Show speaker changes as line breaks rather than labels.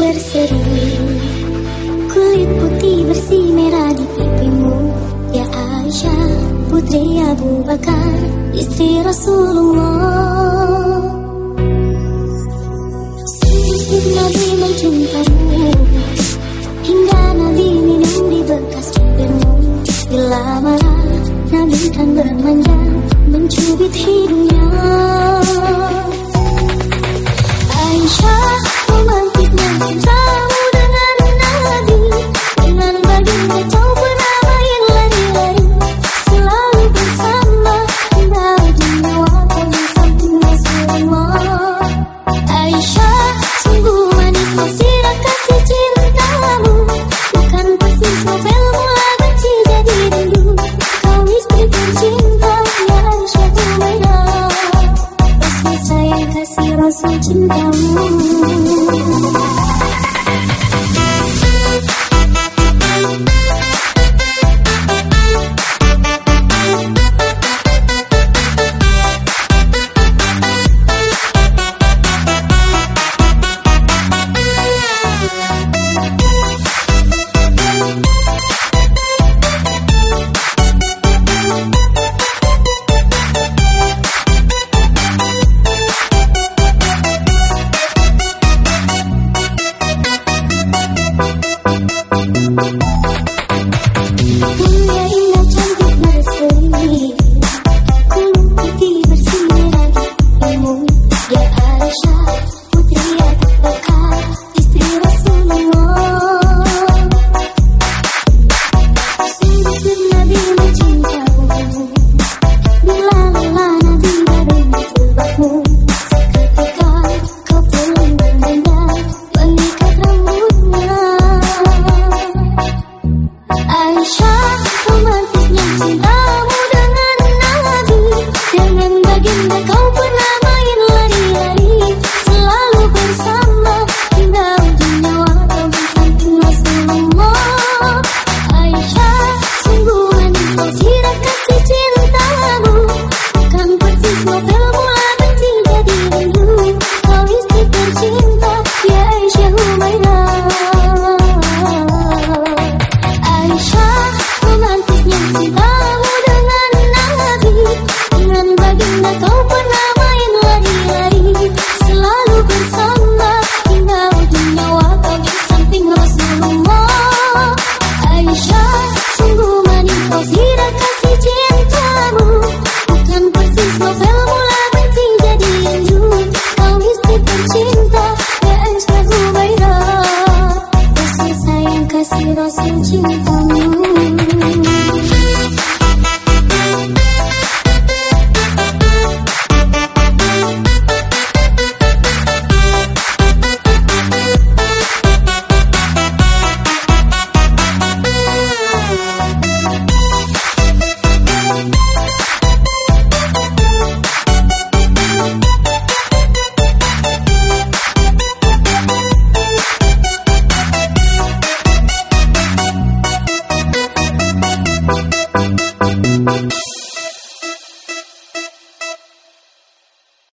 berseri Kulit putih bersih merah di pipimu. Ya Aisyah putri Abu Bakar Istri Rasulullah. Sungguh Nabi mencintamu Hingga Nabi minum di bekas bibirmu Bila marah Nabi kan bermanja Mencubit hidungnya Serasa. дальше, романтик не всегда